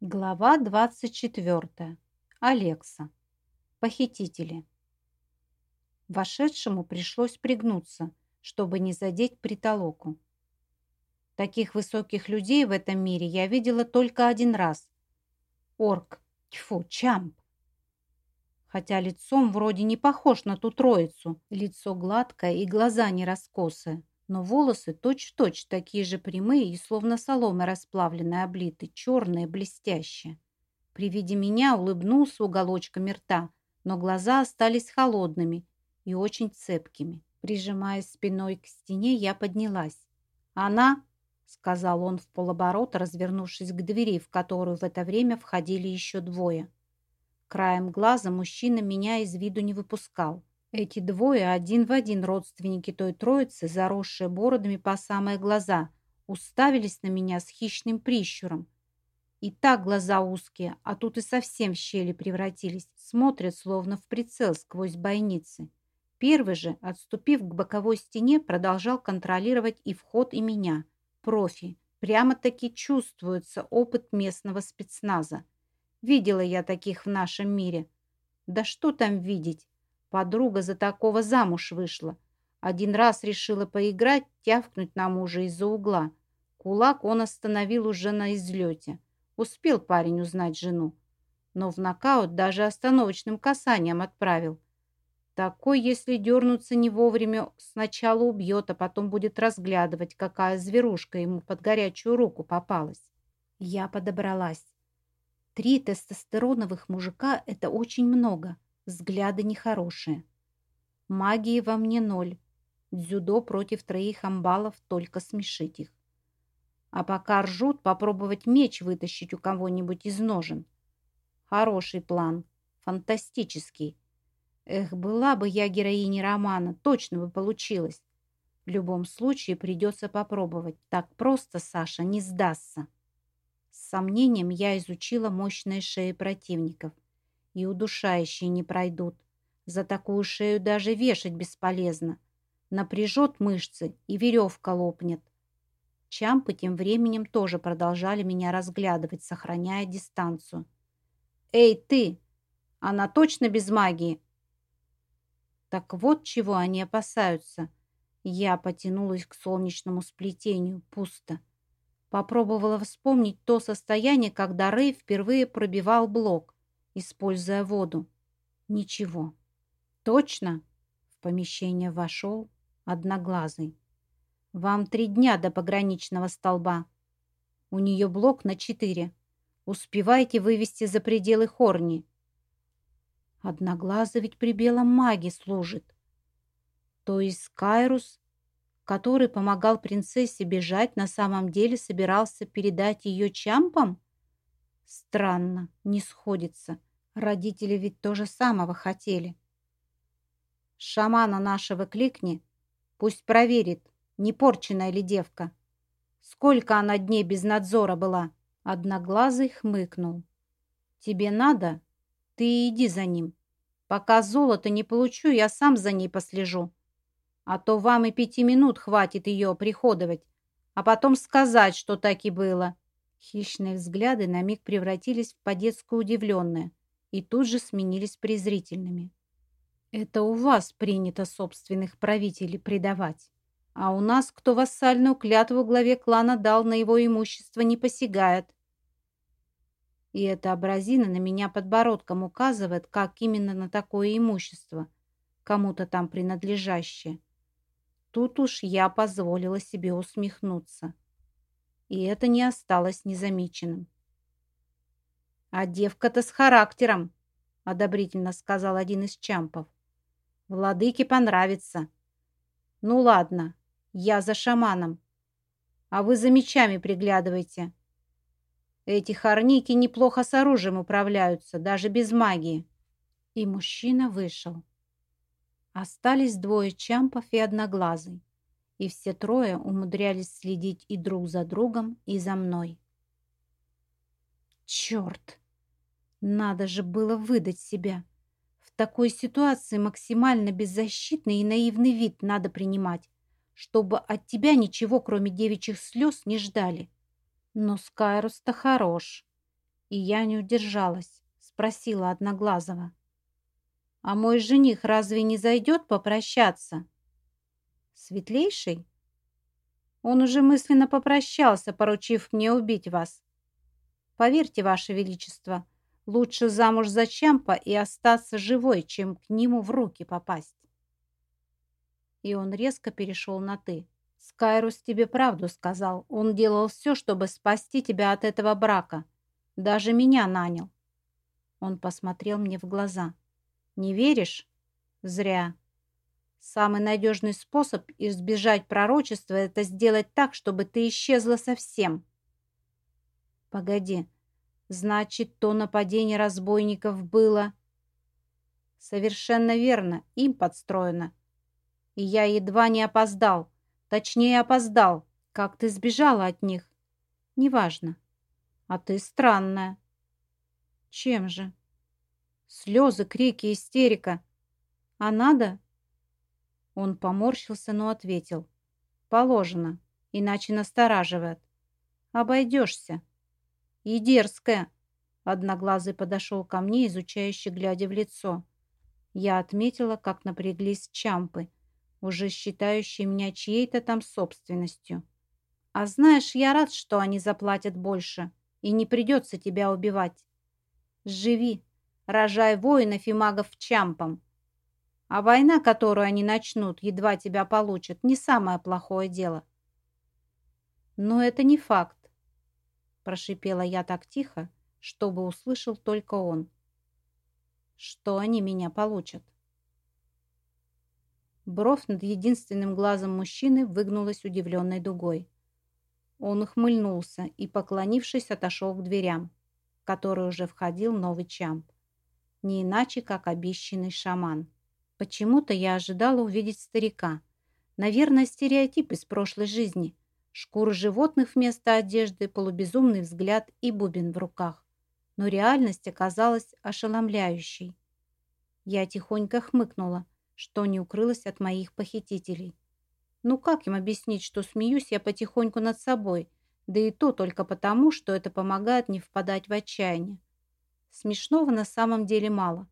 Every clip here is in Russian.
Глава 24. Алекса. Похитители. Вошедшему пришлось пригнуться, чтобы не задеть притолоку. Таких высоких людей в этом мире я видела только один раз. Орк, тьфу, Чамп. Хотя лицом вроде не похож на ту троицу. Лицо гладкое и глаза не раскосые но волосы точь-в-точь -точь такие же прямые и словно соломы расплавленные облиты, черные, блестящие. При виде меня улыбнулся уголочками рта, но глаза остались холодными и очень цепкими. Прижимаясь спиной к стене, я поднялась. «Она?» — сказал он в полоборот, развернувшись к двери, в которую в это время входили еще двое. Краем глаза мужчина меня из виду не выпускал. Эти двое один в один родственники той троицы, заросшие бородами по самые глаза, уставились на меня с хищным прищуром. И так глаза узкие, а тут и совсем в щели превратились, смотрят словно в прицел сквозь бойницы. Первый же, отступив к боковой стене, продолжал контролировать и вход, и меня. Профи. Прямо-таки чувствуется опыт местного спецназа. Видела я таких в нашем мире. Да что там видеть? Подруга за такого замуж вышла. Один раз решила поиграть, тявкнуть на мужа из-за угла. Кулак он остановил уже на излете. Успел парень узнать жену. Но в нокаут даже остановочным касанием отправил. Такой, если дернуться не вовремя, сначала убьет, а потом будет разглядывать, какая зверушка ему под горячую руку попалась. Я подобралась. Три тестостероновых мужика – это очень много. Взгляды нехорошие. Магии во мне ноль. Дзюдо против троих амбалов только смешить их. А пока ржут, попробовать меч вытащить у кого-нибудь из ножен. Хороший план. Фантастический. Эх, была бы я героиней романа, точно бы получилось. В любом случае придется попробовать. Так просто Саша не сдастся. С сомнением я изучила мощные шеи противников – и удушающие не пройдут. За такую шею даже вешать бесполезно. Напряжет мышцы и веревка лопнет. Чампы тем временем тоже продолжали меня разглядывать, сохраняя дистанцию. «Эй, ты! Она точно без магии?» Так вот чего они опасаются. Я потянулась к солнечному сплетению. Пусто. Попробовала вспомнить то состояние, когда Рэй впервые пробивал блок используя воду. Ничего. Точно? В помещение вошел одноглазый. Вам три дня до пограничного столба. У нее блок на четыре. Успевайте вывести за пределы Хорни. Одноглазый ведь при белом маге служит. То есть Кайрус, который помогал принцессе бежать, на самом деле собирался передать ее чампам? Странно, не сходится. Родители ведь то же самого хотели. Шамана нашего кликни, пусть проверит, не порченная ли девка. Сколько она дней без надзора была? Одноглазый хмыкнул. Тебе надо? Ты иди за ним. Пока золото не получу, я сам за ней послежу. А то вам и пяти минут хватит ее приходовать, а потом сказать, что так и было. Хищные взгляды на миг превратились в по-детски удивленные и тут же сменились презрительными. Это у вас принято собственных правителей предавать. А у нас, кто вассальную клятву главе клана дал, на его имущество не посягает. И эта образина на меня подбородком указывает, как именно на такое имущество, кому-то там принадлежащее. Тут уж я позволила себе усмехнуться. И это не осталось незамеченным. «А девка-то с характером», — одобрительно сказал один из чампов. «Владыке понравится». «Ну ладно, я за шаманом, а вы за мечами приглядывайте. Эти хорники неплохо с оружием управляются, даже без магии». И мужчина вышел. Остались двое чампов и одноглазый, и все трое умудрялись следить и друг за другом, и за мной. Черт! Надо же было выдать себя. В такой ситуации максимально беззащитный и наивный вид надо принимать, чтобы от тебя ничего, кроме девичьих слез, не ждали. Но Скайрус-то хорош. И я не удержалась, спросила Одноглазого. «А мой жених разве не зайдет попрощаться?» «Светлейший?» «Он уже мысленно попрощался, поручив мне убить вас. Поверьте, Ваше Величество, лучше замуж за Чампа и остаться живой, чем к нему в руки попасть». И он резко перешел на «ты». «Скайрус тебе правду сказал. Он делал все, чтобы спасти тебя от этого брака. Даже меня нанял». Он посмотрел мне в глаза. «Не веришь? Зря. Самый надежный способ избежать пророчества – это сделать так, чтобы ты исчезла совсем». «Погоди. Значит, то нападение разбойников было...» «Совершенно верно. Им подстроено. И я едва не опоздал. Точнее, опоздал. Как ты сбежала от них? Неважно. А ты странная. Чем же? Слезы, крики, истерика. А надо? Он поморщился, но ответил. Положено, иначе настораживает. Обойдешься. И дерзкая. Одноглазый подошел ко мне, изучающе глядя в лицо. Я отметила, как напряглись чампы уже считающие меня чьей-то там собственностью. А знаешь, я рад, что они заплатят больше, и не придется тебя убивать. Живи, рожай воинов и магов чампом. А война, которую они начнут, едва тебя получат, не самое плохое дело. Но это не факт, прошипела я так тихо, чтобы услышал только он. Что они меня получат? Бровь над единственным глазом мужчины выгнулась удивленной дугой. Он ухмыльнулся и, поклонившись, отошел к дверям, в которые уже входил новый чамп. Не иначе, как обещанный шаман. Почему-то я ожидала увидеть старика. Наверное, стереотип из прошлой жизни. Шкуры животных вместо одежды, полубезумный взгляд и бубен в руках. Но реальность оказалась ошеломляющей. Я тихонько хмыкнула – что не укрылось от моих похитителей. Ну как им объяснить, что смеюсь я потихоньку над собой, да и то только потому, что это помогает не впадать в отчаяние. Смешного на самом деле мало.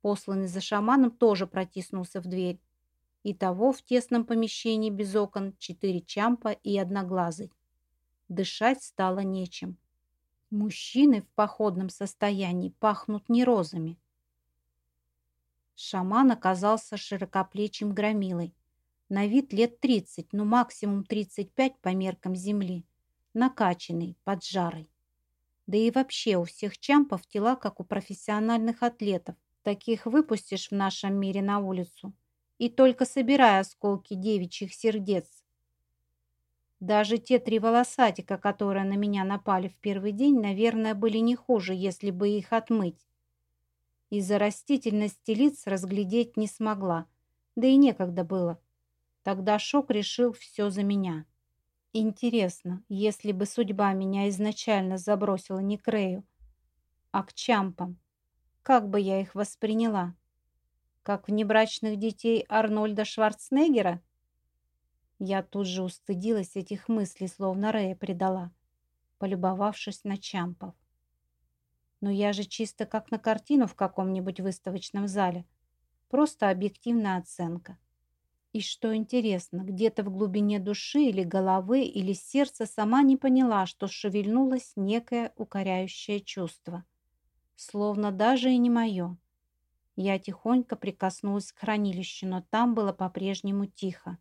Посланный за шаманом тоже протиснулся в дверь. И того в тесном помещении без окон четыре чампа и одноглазый. Дышать стало нечем. Мужчины в походном состоянии пахнут не розами, Шаман оказался широкоплечим громилой. На вид лет 30, ну максимум 35 по меркам земли. Накачанный, поджарый. Да и вообще у всех чампов тела, как у профессиональных атлетов. Таких выпустишь в нашем мире на улицу. И только собирая осколки девичьих сердец. Даже те три волосатика, которые на меня напали в первый день, наверное, были не хуже, если бы их отмыть. Из-за растительности лиц разглядеть не смогла, да и некогда было. Тогда Шок решил все за меня. Интересно, если бы судьба меня изначально забросила не к Рэю, а к Чампам, как бы я их восприняла? Как внебрачных детей Арнольда Шварценеггера? Я тут же устыдилась этих мыслей, словно Рэя предала, полюбовавшись на Чампов. Но я же чисто как на картину в каком-нибудь выставочном зале. Просто объективная оценка. И что интересно, где-то в глубине души или головы, или сердца сама не поняла, что шевельнулось некое укоряющее чувство. Словно даже и не мое. Я тихонько прикоснулась к хранилищу, но там было по-прежнему тихо.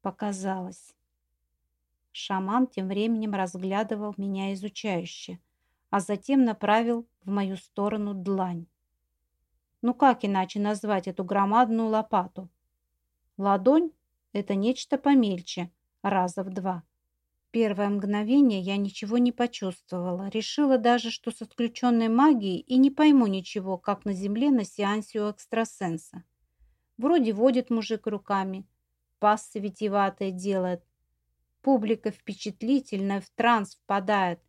Показалось. Шаман тем временем разглядывал меня изучающе а затем направил в мою сторону длань. Ну как иначе назвать эту громадную лопату? Ладонь – это нечто помельче, раза в два. Первое мгновение я ничего не почувствовала. Решила даже, что с отключенной магией и не пойму ничего, как на земле на сеансе у экстрасенса. Вроде водит мужик руками, пассы витиеватые делает. Публика впечатлительная, в транс впадает.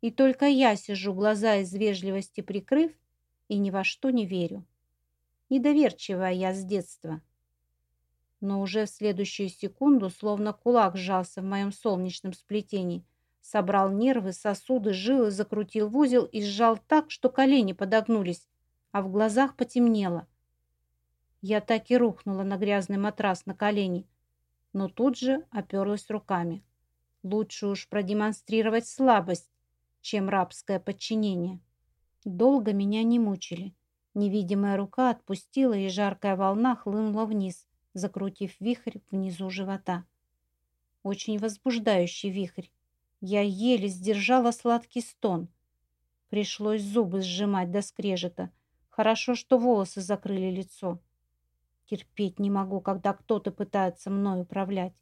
И только я сижу, глаза из вежливости прикрыв, и ни во что не верю. Недоверчивая я с детства. Но уже в следующую секунду, словно кулак сжался в моем солнечном сплетении, Собрал нервы, сосуды, жилы, закрутил в узел и сжал так, что колени подогнулись, а в глазах потемнело. Я так и рухнула на грязный матрас на колени, но тут же оперлась руками. Лучше уж продемонстрировать слабость, чем рабское подчинение. Долго меня не мучили. Невидимая рука отпустила, и жаркая волна хлынула вниз, закрутив вихрь внизу живота. Очень возбуждающий вихрь. Я еле сдержала сладкий стон. Пришлось зубы сжимать до скрежета. Хорошо, что волосы закрыли лицо. Терпеть не могу, когда кто-то пытается мной управлять.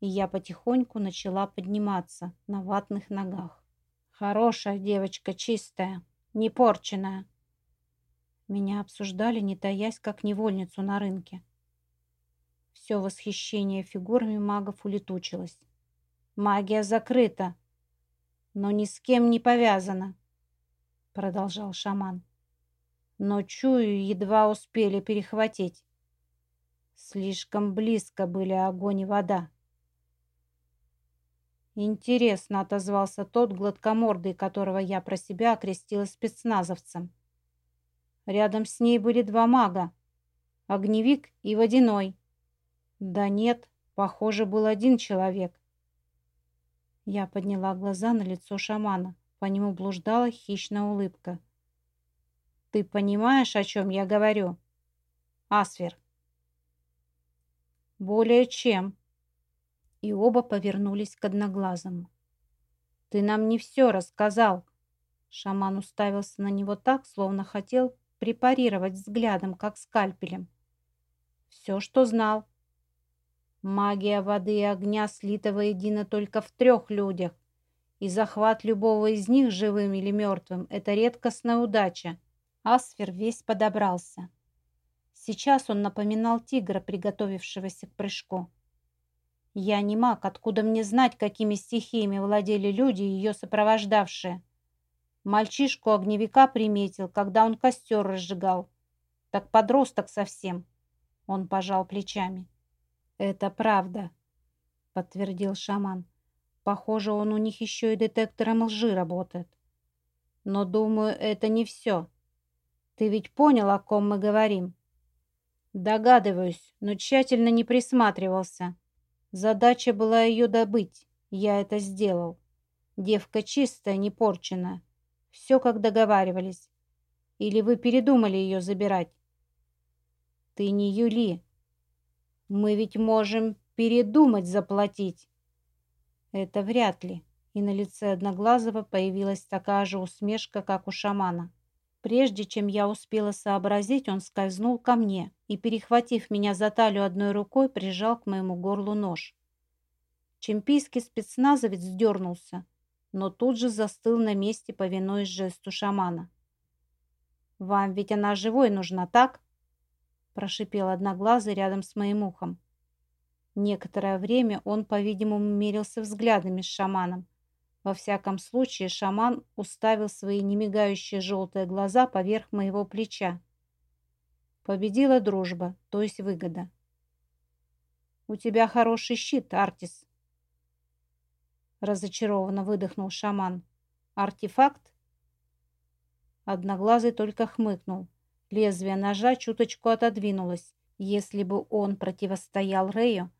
И я потихоньку начала подниматься на ватных ногах. Хорошая девочка, чистая, не порченная. Меня обсуждали, не таясь, как невольницу на рынке. Все восхищение фигурами магов улетучилось. Магия закрыта, но ни с кем не повязана, продолжал шаман. Но чую, едва успели перехватить. Слишком близко были огонь и вода. Интересно, отозвался тот гладкомордый, которого я про себя окрестила спецназовцем. Рядом с ней были два мага, огневик и водяной. Да нет, похоже, был один человек. Я подняла глаза на лицо шамана. По нему блуждала хищная улыбка. «Ты понимаешь, о чем я говорю?» «Асвер». «Более чем». И оба повернулись к одноглазому. «Ты нам не все рассказал». Шаман уставился на него так, словно хотел препарировать взглядом, как скальпелем. «Все, что знал. Магия воды и огня слита воедино только в трех людях, и захват любого из них, живым или мертвым, это редкостная удача. Асфер весь подобрался. Сейчас он напоминал тигра, приготовившегося к прыжку. Я не маг, откуда мне знать, какими стихиями владели люди, ее сопровождавшие. Мальчишку-огневика приметил, когда он костер разжигал. Так подросток совсем. Он пожал плечами. «Это правда», — подтвердил шаман. «Похоже, он у них еще и детектором лжи работает. Но, думаю, это не все. Ты ведь понял, о ком мы говорим?» «Догадываюсь, но тщательно не присматривался. Задача была ее добыть. Я это сделал. Девка чистая, не порченная. Все, как договаривались. Или вы передумали ее забирать?» «Ты не Юли», мы ведь можем передумать заплатить. Это вряд ли. И на лице Одноглазого появилась такая же усмешка, как у шамана. Прежде чем я успела сообразить, он скользнул ко мне и, перехватив меня за талию одной рукой, прижал к моему горлу нож. Чемпийский спецназовец дернулся, но тут же застыл на месте, повинуясь жесту шамана. «Вам ведь она живой нужна, так?» Прошипел одноглазый рядом с моим ухом. Некоторое время он, по-видимому, мерился взглядами с шаманом. Во всяком случае, шаман уставил свои немигающие желтые глаза поверх моего плеча. Победила дружба, то есть выгода. «У тебя хороший щит, Артис», — разочарованно выдохнул шаман. «Артефакт?» Одноглазый только хмыкнул. Лезвие ножа чуточку отодвинулось. Если бы он противостоял Рэю,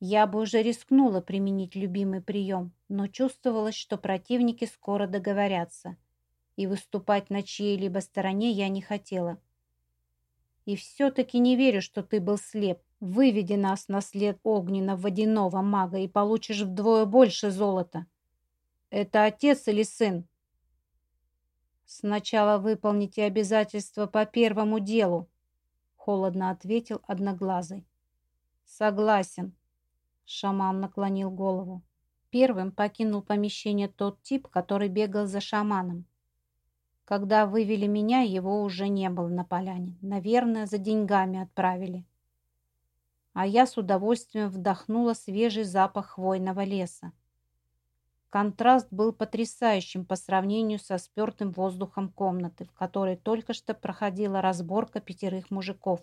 я бы уже рискнула применить любимый прием, но чувствовалось, что противники скоро договорятся, и выступать на чьей-либо стороне я не хотела. И все-таки не верю, что ты был слеп. Выведи нас на след огненно-водяного мага и получишь вдвое больше золота. Это отец или сын? «Сначала выполните обязательства по первому делу», — холодно ответил Одноглазый. «Согласен», — шаман наклонил голову. Первым покинул помещение тот тип, который бегал за шаманом. Когда вывели меня, его уже не было на поляне. Наверное, за деньгами отправили. А я с удовольствием вдохнула свежий запах хвойного леса. Контраст был потрясающим по сравнению со спертым воздухом комнаты, в которой только что проходила разборка пятерых мужиков,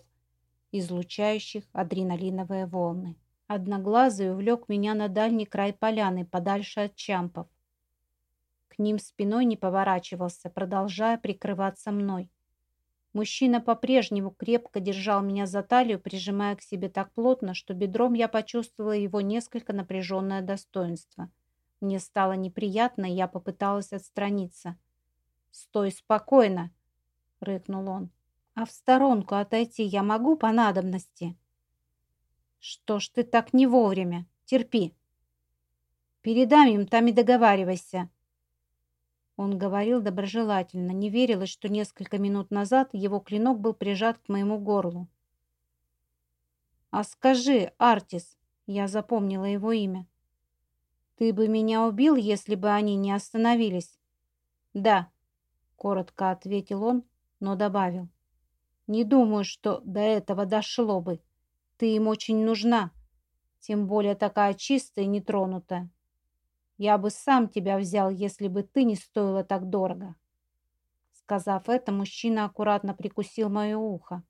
излучающих адреналиновые волны. Одноглазый увлек меня на дальний край поляны, подальше от чампов. к ним спиной не поворачивался, продолжая прикрываться мной. Мужчина по-прежнему крепко держал меня за талию, прижимая к себе так плотно, что бедром я почувствовала его несколько напряженное достоинство. Мне стало неприятно, я попыталась отстраниться. «Стой спокойно!» — рыкнул он. «А в сторонку отойти я могу по надобности?» «Что ж ты так не вовремя? Терпи!» «Передам им, там и договаривайся!» Он говорил доброжелательно, не верилось, что несколько минут назад его клинок был прижат к моему горлу. «А скажи, Артис!» — я запомнила его имя. «Ты бы меня убил, если бы они не остановились?» «Да», — коротко ответил он, но добавил. «Не думаю, что до этого дошло бы. Ты им очень нужна, тем более такая чистая и нетронутая. Я бы сам тебя взял, если бы ты не стоила так дорого. Сказав это, мужчина аккуратно прикусил мое ухо.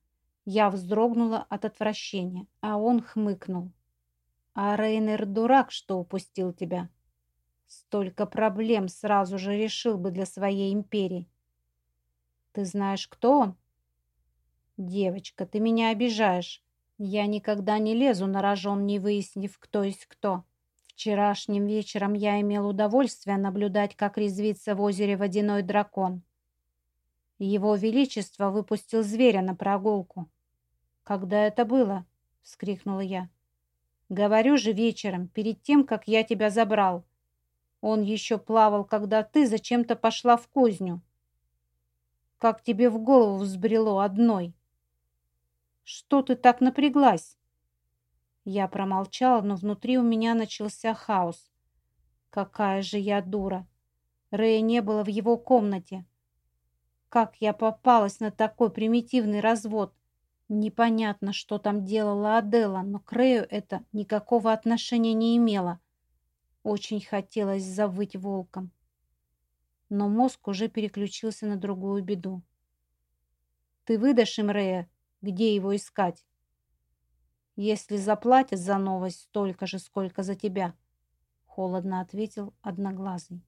Я вздрогнула от отвращения, а он хмыкнул. А Рейнер дурак, что упустил тебя. Столько проблем сразу же решил бы для своей империи. Ты знаешь, кто он? Девочка, ты меня обижаешь. Я никогда не лезу на рожон, не выяснив, кто есть кто. Вчерашним вечером я имел удовольствие наблюдать, как резвится в озере водяной дракон. Его Величество выпустил зверя на прогулку. «Когда это было?» — вскрикнула я. «Говорю же вечером, перед тем, как я тебя забрал. Он еще плавал, когда ты зачем-то пошла в кузню. Как тебе в голову взбрело одной? Что ты так напряглась?» Я промолчала, но внутри у меня начался хаос. Какая же я дура! Рэя не было в его комнате. Как я попалась на такой примитивный развод? Непонятно, что там делала Адела, но к Рэю это никакого отношения не имело. Очень хотелось завыть волком. Но мозг уже переключился на другую беду. «Ты выдашь им Рэя? Где его искать?» если заплатят за новость столько же, сколько за тебя», — холодно ответил Одноглазый.